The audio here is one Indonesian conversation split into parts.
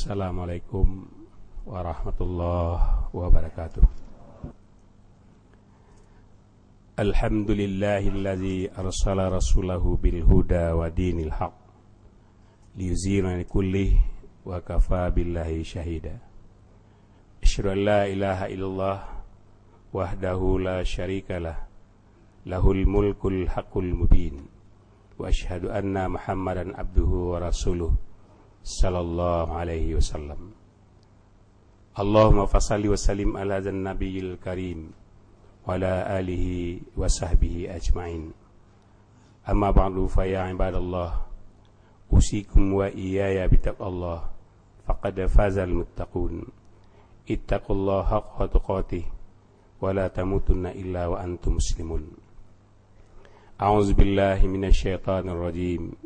Assalamualaikum warahmatullahi wabarakatuh. Alhamdulillahilladzi arsala rasulahu bil huda wa dinil haq liyuzira kulli wa kafa billahi syahida Asyhadu an la ilaha illallah wahdahu la syarikalah lahul mulkul haqqul mubin wa asyhadu anna muhammadan abduhu wa rasuluh sallallahu alaihi wasallam. Allahumma fasalli wa sallim ala zan nabiyil karim wa ala alihi wa sahbihi ajma'in. Amma ba'du fa ya ibadallah usikum wa iyaya bitaqallah faqad fazal muttaqun. Ittaqullaha haqqa tuqatih wa la tamutunna illa wa antum muslimun. A'udzu billahi minasy syaithanir rajim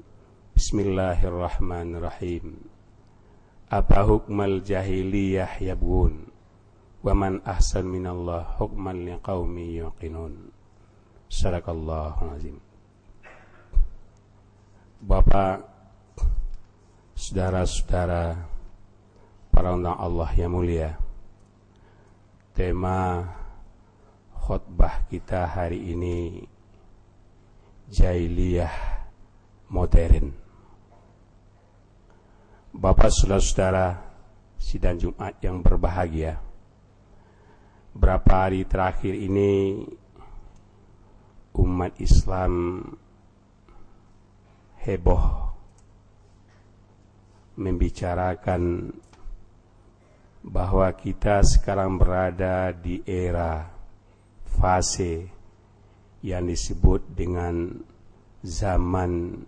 Bismillahirrahmanirrahim. Apa hukmal jahiliyah yabgun Wa ahsan minallah hukman liqawmi yuqinun. Sadaqallahu azim. Bapak Saudara-saudara Para undang Allah yang mulia Tema khutbah kita hari ini Jahiliyah modern Bapak saudara-saudara sidang Jumat yang berbahagia. Berapa hari terakhir ini umat Islam heboh membicarakan bahwa kita sekarang berada di era fase yang disebut dengan zaman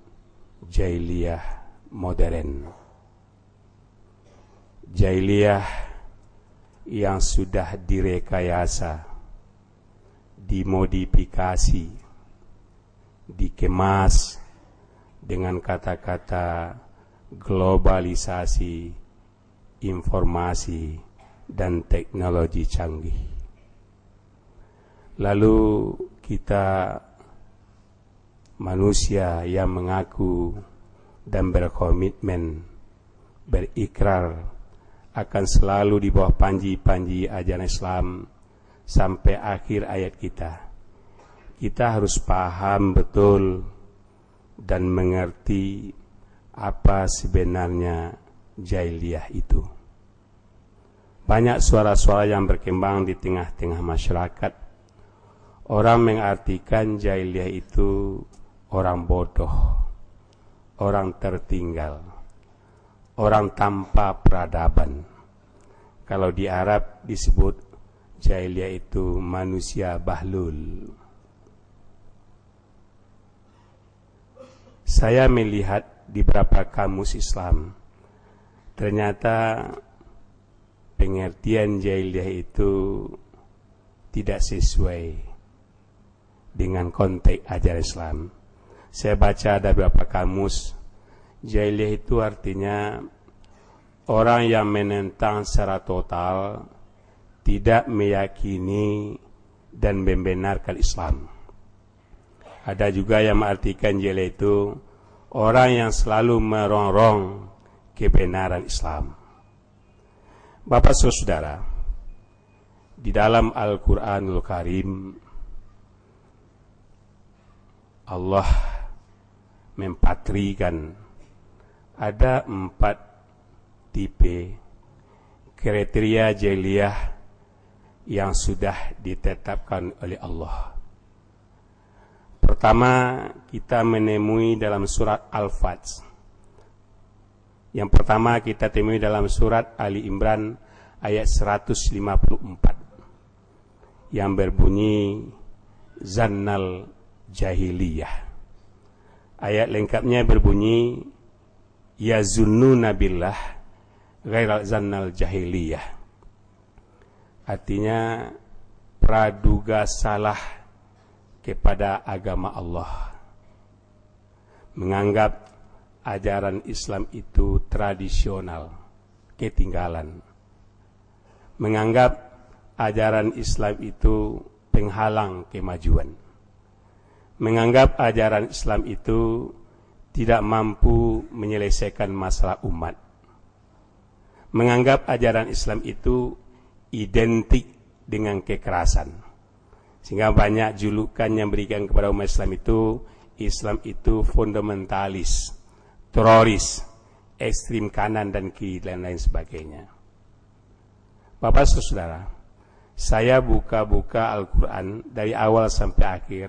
jahiliyah modern jahiliyah yang sudah direkayasa, dimodifikasi, dikemas dengan kata-kata globalisasi, informasi, dan teknologi canggih. Lalu kita manusia yang mengaku dan berkomitmen berikrar akan selalu di bawah panji-panji ajaran Islam sampai akhir ayat kita. Kita harus paham betul dan mengerti apa sebenarnya jahiliyah itu. Banyak suara-suara yang berkembang di tengah-tengah masyarakat. Orang mengartikan jahiliyah itu orang bodoh, orang tertinggal orang tanpa peradaban. Kalau di Arab disebut jahiliyah itu manusia bahlul. Saya melihat di beberapa kamus Islam, ternyata pengertian jahiliyah itu tidak sesuai dengan konteks ajaran Islam. Saya baca ada beberapa kamus Jahiliyah itu artinya orang yang menentang secara total tidak meyakini dan membenarkan Islam. Ada juga yang mengartikan jahiliyah itu orang yang selalu merongrong kebenaran Islam. Bapak saudara, di dalam Al-Quranul Karim Allah mempatrikan ada empat tipe kriteria jeliyah yang sudah ditetapkan oleh Allah. Pertama, kita menemui dalam surat Al-Fajr. Yang pertama kita temui dalam surat Ali Imran ayat 154 yang berbunyi Zannal Jahiliyah. Ayat lengkapnya berbunyi yazunnuna billah ghairal zannal jahiliyah. Artinya praduga salah kepada agama Allah. Menganggap ajaran Islam itu tradisional, ketinggalan. Menganggap ajaran Islam itu penghalang kemajuan. Menganggap ajaran Islam itu tidak mampu menyelesaikan masalah umat. menganggap ajaran Islam itu identik dengan kekerasan. Sehingga banyak julukan yang berikan kepada umat Islam itu Islam itu fundamentalis, teroris, ekstrim kanan dan kiri dan lain sebagainya. Bapak Saudara, saya buka-buka Al-Quran dari awal sampai akhir.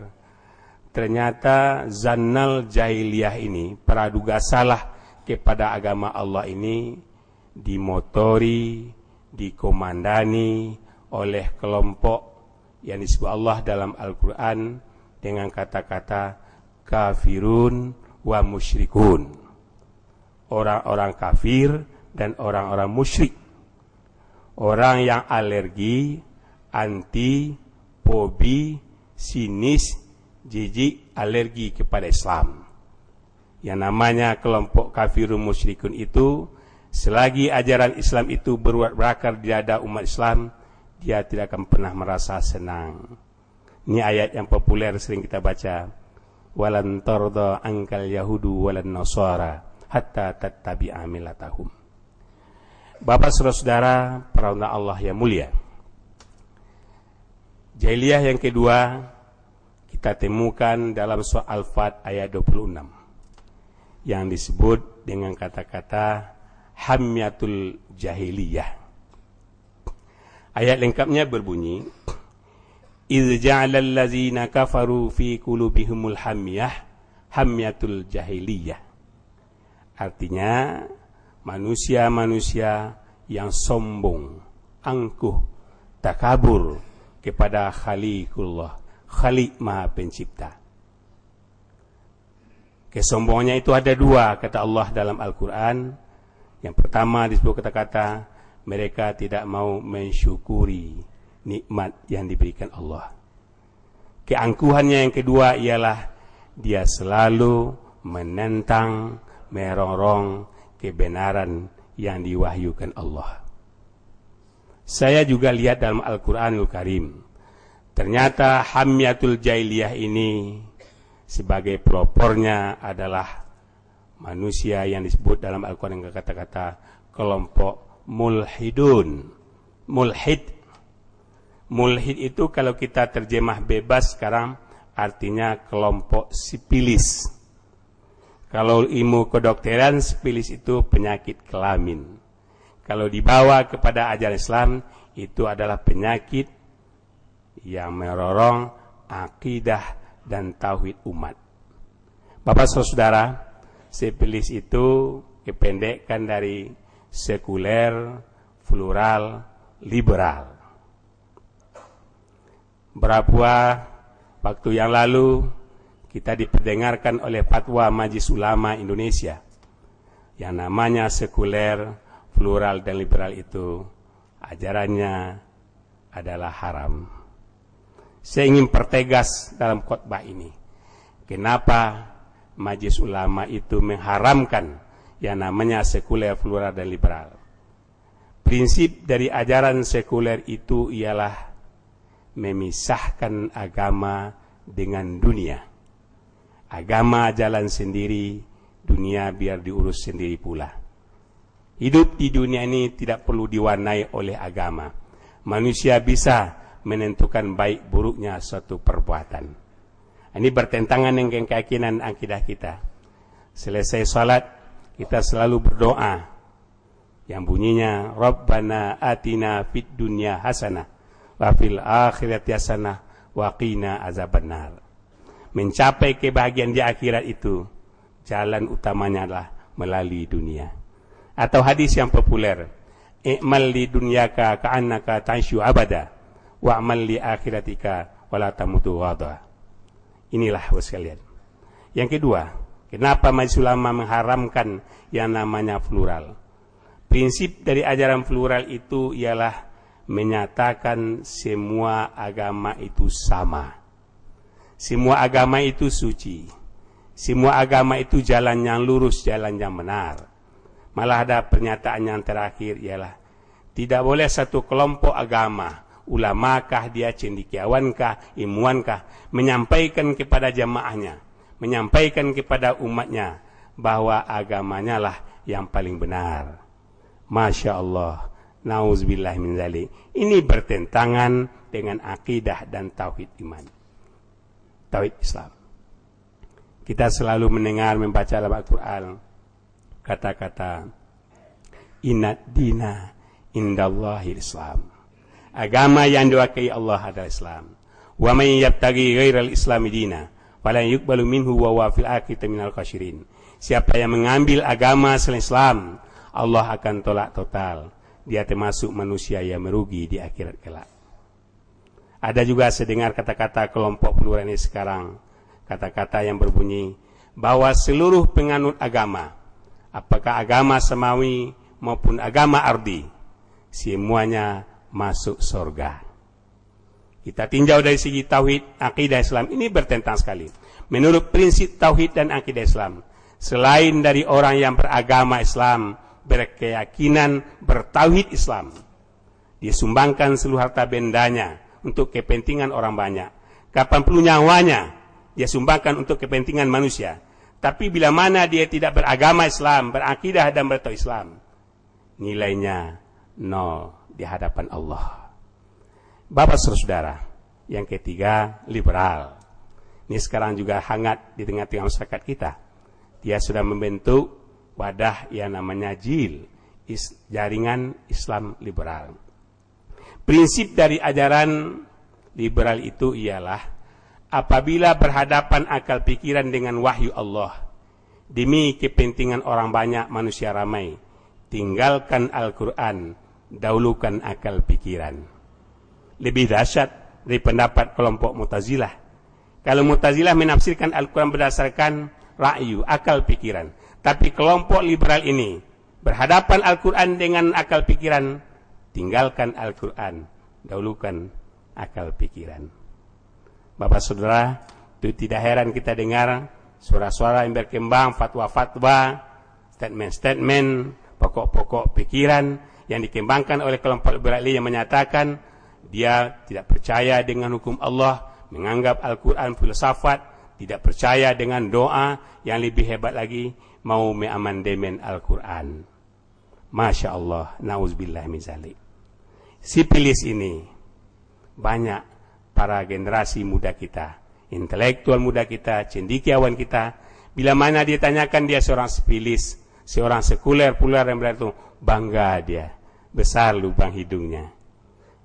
Ternyata Zannal Jahiliyah ini, praduga salah kepada agama Allah ini, dimotori, dikomandani oleh kelompok yang disebut Allah dalam Al-Quran dengan kata-kata kafirun wa musyrikun. Orang-orang kafir dan orang-orang musyrik. Orang yang alergi, anti, fobi, sinis, jijik, alergi kepada Islam. Yang namanya kelompok kafirun musyrikun itu selagi ajaran Islam itu berakar di dada umat Islam, dia tidak akan pernah merasa senang. Ini ayat yang populer sering kita baca walan tarda angkal yahudu walan nasara hatta tattabi'a millatahum. Bapak saudara-saudara, para Allah yang mulia. Jahiliyah yang kedua kita temukan dalam surah Al-Fat ayat 26 yang disebut dengan kata-kata hamyatul jahiliyah. Ayat lengkapnya berbunyi Iz ja'alal ladzina kafaru fi qulubihimul hamyah hamyatul jahiliyah. Artinya manusia-manusia yang sombong, angkuh, takabur kepada khaliqullah Khaliq Maha Pencipta. Kesombongannya itu ada dua kata Allah dalam Al-Quran. Yang pertama disebut kata-kata mereka tidak mau mensyukuri nikmat yang diberikan Allah. Keangkuhannya yang kedua ialah dia selalu menentang, merongrong kebenaran yang diwahyukan Allah. Saya juga lihat dalam Al-Quranul Karim, ternyata hamyatul jahiliyah ini sebagai pelopornya adalah manusia yang disebut dalam Al-Quran dengan kata-kata kelompok mulhidun. Mulhid Mulhid itu kalau kita terjemah bebas sekarang artinya kelompok sipilis. Kalau ilmu kedokteran sipilis itu penyakit kelamin. Kalau dibawa kepada ajaran Islam itu adalah penyakit yang merorong akidah dan tauhid umat. Bapak saudara, sipilis itu kependekan dari sekuler, plural, liberal berapa waktu yang lalu kita diperdengarkan oleh fatwa Majlis Ulama Indonesia yang namanya sekuler, plural dan liberal itu ajarannya adalah haram. Saya ingin pertegas dalam khotbah ini. Kenapa Majlis Ulama itu mengharamkan yang namanya sekuler, plural dan liberal? Prinsip dari ajaran sekuler itu ialah memisahkan agama dengan dunia. Agama jalan sendiri, dunia biar diurus sendiri pula. Hidup di dunia ini tidak perlu diwarnai oleh agama. Manusia bisa menentukan baik buruknya suatu perbuatan. Ini bertentangan dengan keyakinan akidah kita. Selesai salat, kita selalu berdoa yang bunyinya Rabbana atina fid dunya hasanah wa fil akhirati hasanah wa qina azabannar. Mencapai kebahagiaan di akhirat itu jalan utamanya adalah melalui dunia. Atau hadis yang populer, "I'mal li dunyaka ka'annaka ta'ishu abada wa amal li akhiratika wala tamutu ghadha." Inilah bos sekalian. Yang kedua, kenapa majelis ulama mengharamkan yang namanya plural? Prinsip dari ajaran plural itu ialah menyatakan semua agama itu sama. Semua agama itu suci. Semua agama itu jalan yang lurus, jalan yang benar. Malah ada pernyataan yang terakhir ialah tidak boleh satu kelompok agama, ulamakah dia cendikiawankah, imuankah, menyampaikan kepada jamaahnya, menyampaikan kepada umatnya bahwa agamanya lah yang paling benar. Masya Allah. Nauzubillah min zalik. Ini bertentangan dengan akidah dan tauhid iman. Tauhid Islam. Kita selalu mendengar membaca dalam Al-Quran kata-kata inat dina indallahi Islam. Agama yang diwakili Allah adalah Islam. Wa man yabtaghi ghairal islami dina fala yuqbalu minhu wa huwa fil akhirati minal khasirin. Siapa yang mengambil agama selain Islam, Allah akan tolak total dia termasuk manusia yang merugi di akhirat kelak. Ada juga sedengar kata-kata kelompok pluralis sekarang, kata-kata yang berbunyi bahwa seluruh penganut agama, apakah agama semawi maupun agama ardi, semuanya masuk surga. Kita tinjau dari segi tauhid akidah Islam ini bertentang sekali. Menurut prinsip tauhid dan akidah Islam, selain dari orang yang beragama Islam, berkeyakinan bertauhid Islam. Dia sumbangkan seluruh harta bendanya untuk kepentingan orang banyak. Kapan perlu nyawanya, dia sumbangkan untuk kepentingan manusia. Tapi bila mana dia tidak beragama Islam, berakidah dan bertauhid Islam, nilainya nol di hadapan Allah. Bapak saudara, yang ketiga liberal. Ini sekarang juga hangat di tengah-tengah masyarakat kita. Dia sudah membentuk wadah yang namanya JIL, Jaringan Islam Liberal. Prinsip dari ajaran liberal itu ialah apabila berhadapan akal pikiran dengan wahyu Allah demi kepentingan orang banyak manusia ramai, tinggalkan Al-Quran, dahulukan akal pikiran. Lebih dahsyat dari pendapat kelompok Mutazilah. Kalau Mutazilah menafsirkan Al-Quran berdasarkan ra'yu, akal pikiran. Tapi kelompok liberal ini berhadapan Al-Quran dengan akal pikiran, tinggalkan Al-Quran, dahulukan akal pikiran. Bapak saudara, itu tidak heran kita dengar suara-suara yang berkembang, fatwa-fatwa, statement-statement, pokok-pokok pikiran yang dikembangkan oleh kelompok liberal ini yang menyatakan dia tidak percaya dengan hukum Allah, menganggap Al-Quran filsafat, tidak percaya dengan doa yang lebih hebat lagi, mau meamandemen Al-Quran. Masya Allah, na'udzubillah min zalik. Sipilis ini banyak para generasi muda kita, intelektual muda kita, cendikiawan kita, bila mana dia tanyakan dia seorang sipilis, seorang sekuler pular yang berarti bangga dia, besar lubang hidungnya.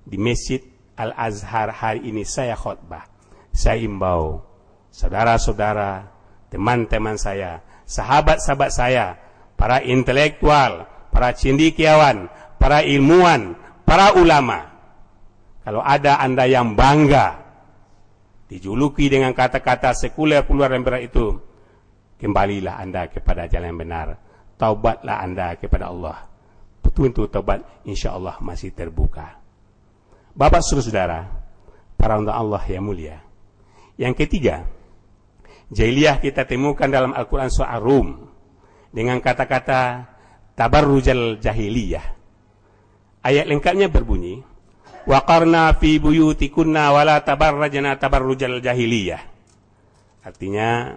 Di Masjid Al-Azhar hari ini saya khutbah, saya imbau, saudara-saudara, teman-teman saya, sahabat-sahabat saya, para intelektual, para cendikiawan, para ilmuwan, para ulama. Kalau ada anda yang bangga dijuluki dengan kata-kata sekuler keluar yang berat itu, kembalilah anda kepada jalan yang benar. Taubatlah anda kepada Allah. Pintu taubat insya Allah masih terbuka. Bapak saudara, para untuk Allah yang mulia. Yang ketiga, Jahiliyah kita temukan dalam Al-Quran surah Rum dengan kata-kata tabarrujal jahiliyah. Ayat lengkapnya berbunyi, Waqarna fi buyutikunna wala tabarrajna tabarrujal jahiliyah. Artinya,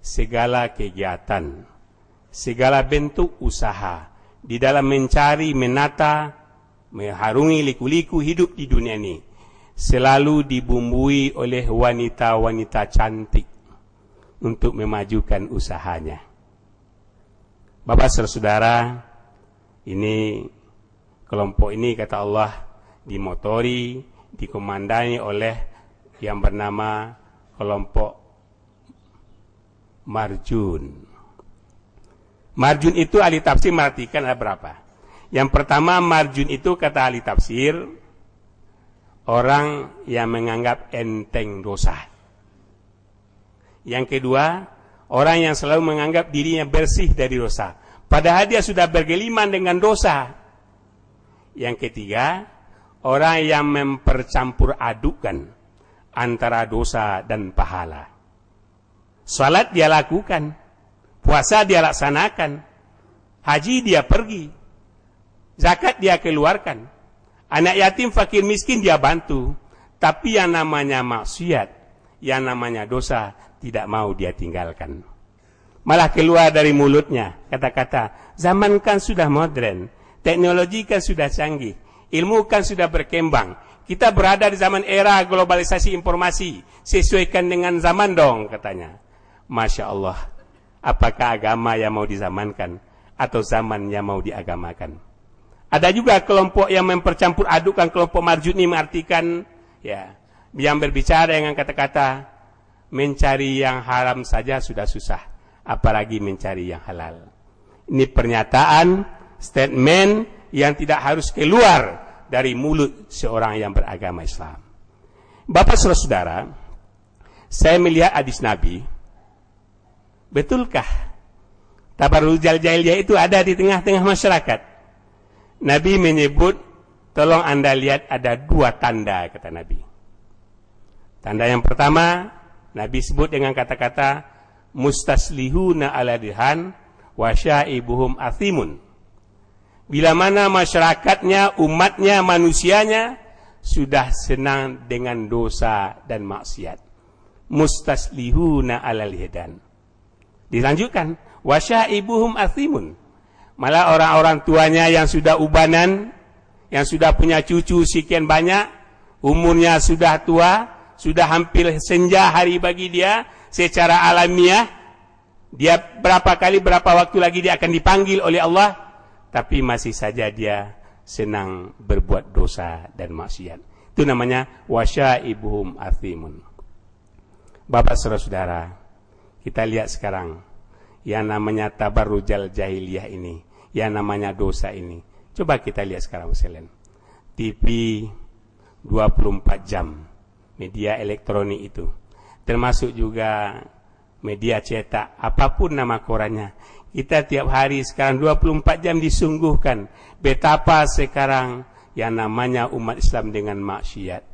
segala kegiatan, segala bentuk usaha di dalam mencari, menata, mengharungi liku-liku hidup di dunia ini selalu dibumbui oleh wanita-wanita cantik untuk memajukan usahanya. Bapak saudara, ini kelompok ini kata Allah dimotori, dikomandani oleh yang bernama kelompok Marjun. Marjun itu ahli tafsir merhatikan ada berapa? Yang pertama Marjun itu kata ahli tafsir orang yang menganggap enteng dosa. Yang kedua, orang yang selalu menganggap dirinya bersih dari dosa. Padahal dia sudah bergeliman dengan dosa. Yang ketiga, orang yang mempercampur adukan antara dosa dan pahala. Salat dia lakukan, puasa dia laksanakan, haji dia pergi, zakat dia keluarkan, anak yatim fakir miskin dia bantu, tapi yang namanya maksiat, yang namanya dosa, tidak mau dia tinggalkan. Malah keluar dari mulutnya. Kata-kata, zaman kan sudah modern, Teknologi kan sudah canggih, ilmu kan sudah berkembang. Kita berada di zaman era globalisasi informasi, sesuaikan dengan zaman dong katanya. Masya Allah, apakah agama yang mau dizamankan atau zaman yang mau diagamakan? Ada juga kelompok yang mempercampur adukan kelompok marjuni mengartikan ya yang berbicara dengan kata-kata mencari yang haram saja sudah susah, apalagi mencari yang halal. Ini pernyataan, statement yang tidak harus keluar dari mulut seorang yang beragama Islam. Bapak saudara, saya melihat hadis Nabi, betulkah tabarrujal jahiliyah itu ada di tengah-tengah masyarakat? Nabi menyebut, tolong anda lihat ada dua tanda, kata Nabi. Tanda yang pertama, Nabi sebut dengan kata-kata mustaslihuna ala dihan wa syaibuhum athimun. Bila mana masyarakatnya, umatnya, manusianya sudah senang dengan dosa dan maksiat. Mustaslihuna ala lidan. Dilanjutkan, wa syaibuhum athimun. Malah orang-orang tuanya yang sudah ubanan, yang sudah punya cucu sekian banyak, umurnya sudah tua, sudah hampir senja hari bagi dia secara alamiah dia berapa kali berapa waktu lagi dia akan dipanggil oleh Allah tapi masih saja dia senang berbuat dosa dan maksiat. Itu namanya wasyaibuhum athimun. Bapak saudara kita lihat sekarang yang namanya tabarrujal jahiliyah ini yang namanya dosa ini coba kita lihat sekarang sekalian TV 24 jam media elektronik itu. Termasuk juga media cetak, apa pun nama korannya. Kita tiap hari sekarang 24 jam disungguhkan betapa sekarang yang namanya umat Islam dengan maksiat.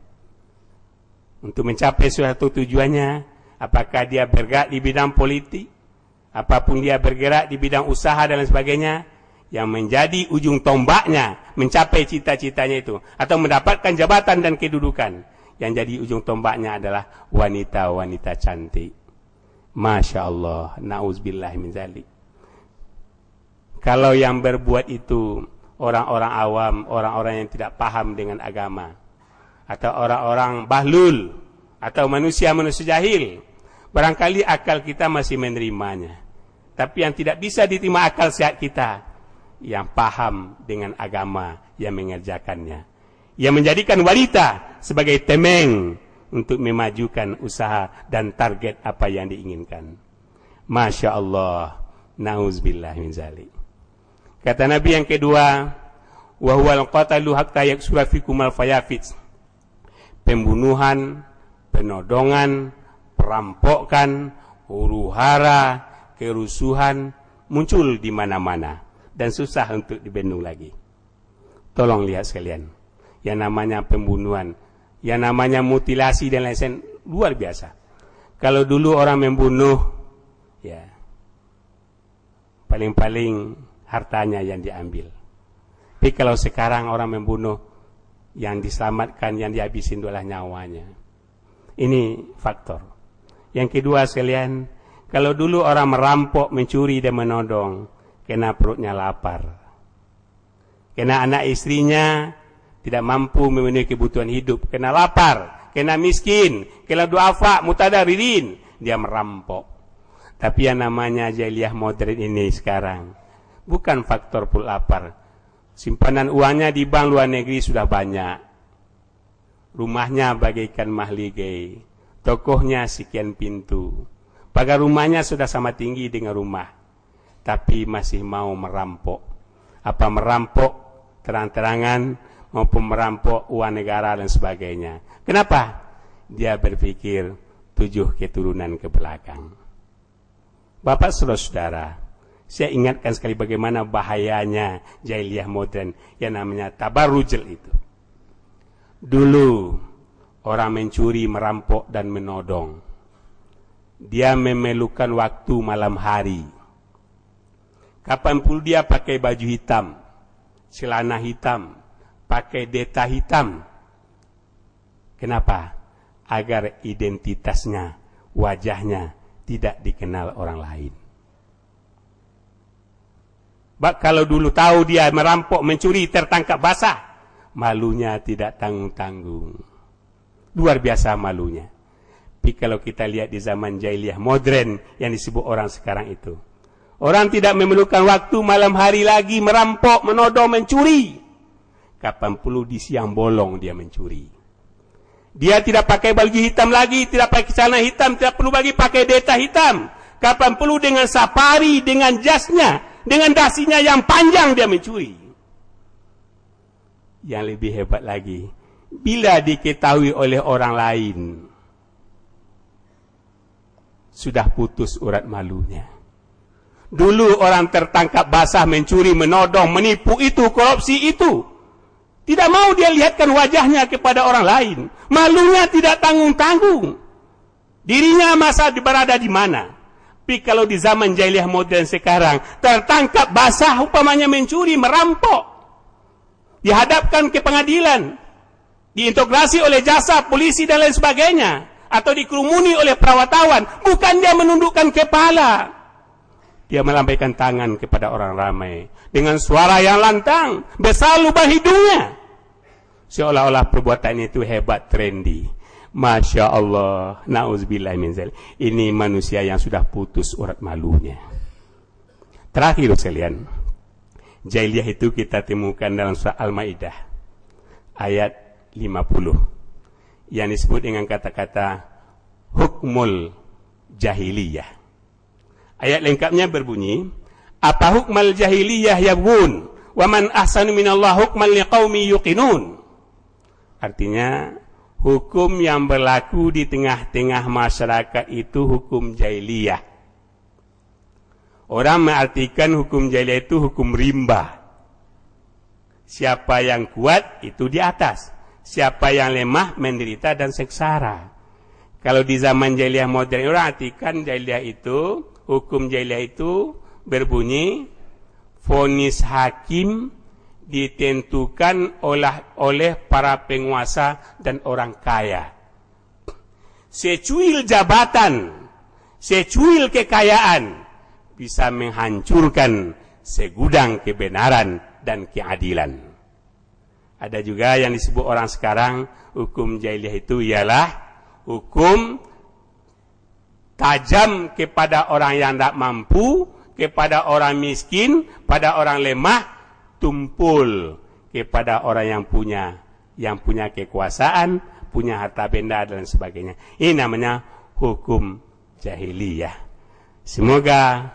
Untuk mencapai suatu tujuannya, apakah dia bergerak di bidang politik, apa pun dia bergerak di bidang usaha dan lain sebagainya, yang menjadi ujung tombaknya mencapai cita-citanya itu atau mendapatkan jabatan dan kedudukan yang jadi ujung tombaknya adalah wanita-wanita cantik. Masya Allah, na'uzbillah min zalik. Kalau yang berbuat itu orang-orang awam, orang-orang yang tidak paham dengan agama, atau orang-orang bahlul, atau manusia-manusia jahil, barangkali akal kita masih menerimanya. Tapi yang tidak bisa diterima akal sehat kita, yang paham dengan agama yang mengerjakannya yang menjadikan wanita sebagai temeng untuk memajukan usaha dan target apa yang diinginkan. Masya Allah, nauzubillah min zalik. Kata Nabi yang kedua, wahwal qatalu hatta yaksura al fayafit. Pembunuhan, penodongan, perampokan, huru hara, kerusuhan muncul di mana-mana dan susah untuk dibendung lagi. Tolong lihat sekalian yang namanya pembunuhan, yang namanya mutilasi dan lain-lain luar biasa. Kalau dulu orang membunuh, ya paling-paling hartanya yang diambil. Tapi kalau sekarang orang membunuh, yang diselamatkan, yang dihabisin adalah nyawanya. Ini faktor. Yang kedua sekalian, kalau dulu orang merampok, mencuri dan menodong, kena perutnya lapar. Kena anak istrinya tidak mampu memenuhi kebutuhan hidup, kena lapar, kena miskin, kena duafa, mutadaririn, dia merampok. Tapi yang namanya jahiliyah modern ini sekarang bukan faktor pul lapar. Simpanan uangnya di bank luar negeri sudah banyak. Rumahnya bagaikan mahligai. Tokohnya sekian pintu. Pagar rumahnya sudah sama tinggi dengan rumah. Tapi masih mau merampok. Apa merampok terang-terangan maupun merampok uang negara dan sebagainya. Kenapa? Dia berpikir tujuh keturunan ke belakang. Bapak saudara-saudara, saya ingatkan sekali bagaimana bahayanya jahiliyah modern yang namanya tabarrujal itu. Dulu orang mencuri, merampok dan menodong. Dia memerlukan waktu malam hari. Kapan pun dia pakai baju hitam, celana hitam, pakai deta hitam. Kenapa? Agar identitasnya, wajahnya tidak dikenal orang lain. Bak kalau dulu tahu dia merampok, mencuri, tertangkap basah, malunya tidak tanggung-tanggung. Luar biasa malunya. Tapi kalau kita lihat di zaman jahiliyah modern yang disebut orang sekarang itu. Orang tidak memerlukan waktu malam hari lagi merampok, menodong, mencuri. Kapan perlu di siang bolong dia mencuri. Dia tidak pakai baju hitam lagi, tidak pakai celana hitam, tidak perlu lagi pakai deta hitam. Kapan perlu dengan safari, dengan jasnya, dengan dasinya yang panjang dia mencuri. Yang lebih hebat lagi, bila diketahui oleh orang lain, sudah putus urat malunya. Dulu orang tertangkap basah mencuri, menodong, menipu itu, korupsi itu. Tidak mau dia lihatkan wajahnya kepada orang lain. Malunya tidak tanggung-tanggung. Dirinya masa berada di mana? Tapi kalau di zaman jahiliyah modern sekarang, tertangkap basah umpamanya mencuri, merampok. Dihadapkan ke pengadilan. Diintegrasi oleh jasa, polisi dan lain sebagainya. Atau dikerumuni oleh perawatawan. Bukan dia menundukkan kepala. Dia melambaikan tangan kepada orang ramai dengan suara yang lantang, besar lubang hidungnya. Seolah-olah perbuatan itu hebat, trendy. Masya Allah, na'udzubillah min. Ini manusia yang sudah putus urat malunya. Terakhir sekalian, jahiliyah itu kita temukan dalam surah Al-Maidah ayat 50 yang disebut dengan kata-kata hukmul jahiliyah. Ayat lengkapnya berbunyi, apa hukmal jahiliyah yabun wa man ahsanu minallah hukman liqaumi yuqinun? Artinya hukum yang berlaku di tengah-tengah masyarakat itu hukum jahiliyah. Orang mengartikan hukum jahiliyah itu hukum rimba. Siapa yang kuat itu di atas siapa yang lemah menderita dan seksara kalau di zaman jahiliyah modern orang artikan jahiliyah itu hukum jahiliyah itu berbunyi fonis hakim ditentukan oleh oleh para penguasa dan orang kaya. Secuil jabatan, secuil kekayaan bisa menghancurkan segudang kebenaran dan keadilan. Ada juga yang disebut orang sekarang hukum jahiliyah itu ialah hukum tajam kepada orang yang tidak mampu kepada orang miskin, pada orang lemah, tumpul kepada orang yang punya yang punya kekuasaan, punya harta benda dan sebagainya. Ini namanya hukum jahiliyah. Semoga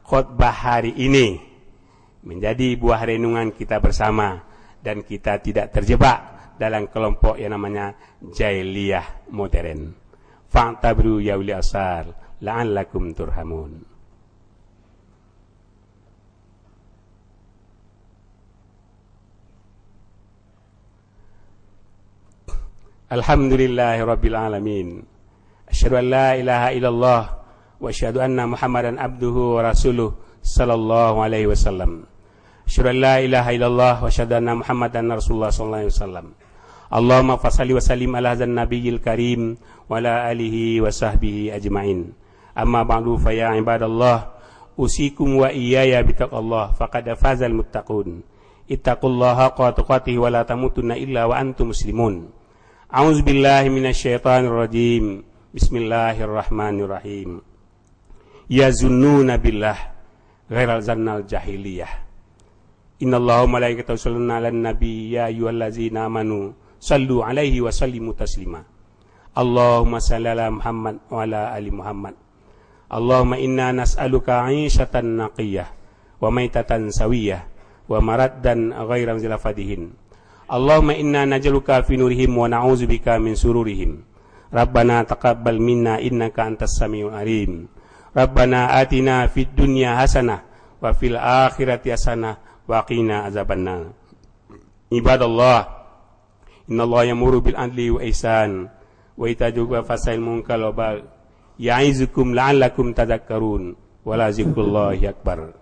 khutbah hari ini menjadi buah renungan kita bersama dan kita tidak terjebak dalam kelompok yang namanya jahiliyah modern. Fa'tabru ya uli asar la'allakum turhamun. Alhamdulillahi Rabbil Alamin Asyadu an la ilaha illallah Wa asyadu anna muhammadan abduhu wa rasuluh Sallallahu alaihi wasallam Asyhadu an la ilaha Muhammadan Rasulullah sallallahu alaihi. Allahumma fasali wa sallim ala hadzal nabiyil karim wa ala alihi wa sahbihi ajmain. Amma ba'du fa ya ibadallah usikum wa iyaya bitaqallah faqad fazal muttaqun. Ittaqullaha haqqa tuqatih wa la illa wa antum muslimun. A'udzu billahi minasyaitonir rajim. Bismillahirrahmanirrahim. Yazunnuna billah ghairal zannal jahiliyah Inna Allahu malaikatahu nabi ya ayyuhallazina amanu sallu 'alaihi wa sallimu. Allahumma salli ala Muhammad wa. Allahumma inna nas'aluka 'ishatan naqiyah wa maitatan sawiyah wa maraddan ghairam zilafadihin. Allahumma inna naj'aluka nurihim wa na'udzubika min sururihim. Rabbana taqabbal minna innaka antas samiul alim. Rabbana atina fid dunya hasanah wa fil wa qina azabannar. Ibadallah Innallaha yamuru bil adli wa ihsan wa ita'i fasail munkar wa bagh. Ya'izukum la'allakum tadhakkarun. Wa la zikrullahi akbar.